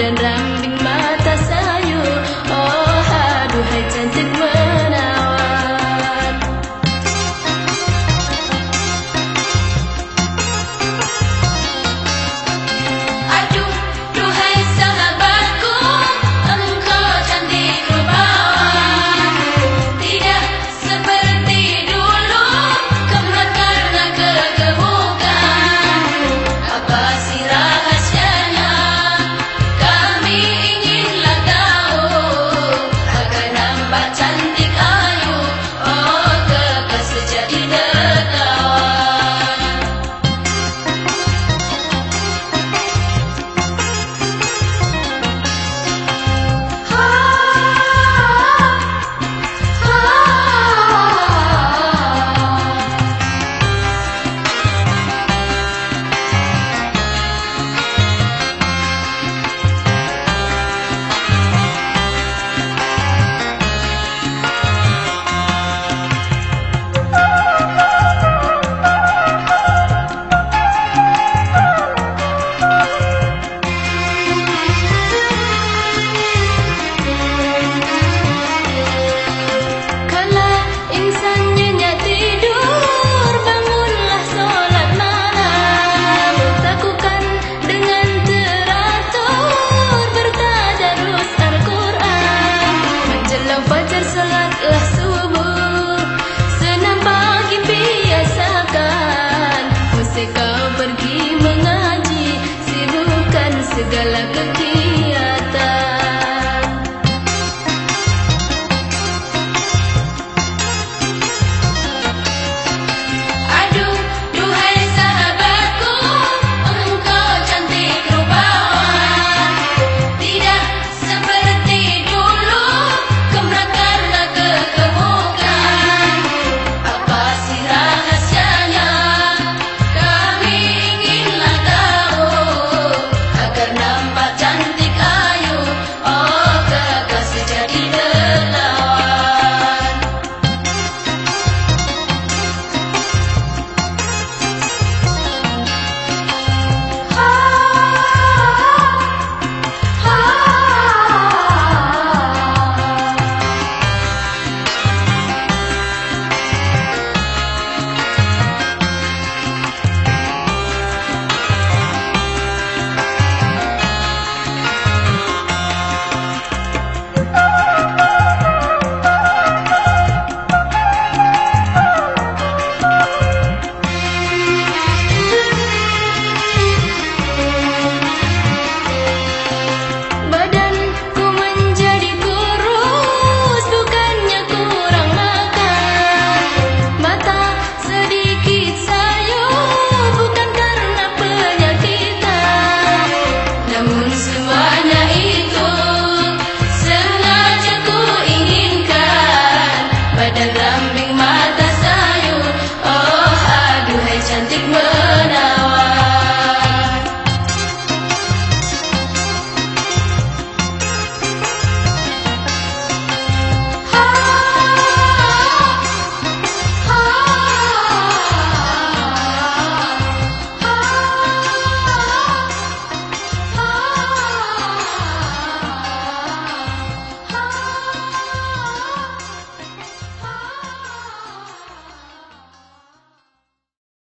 tendrán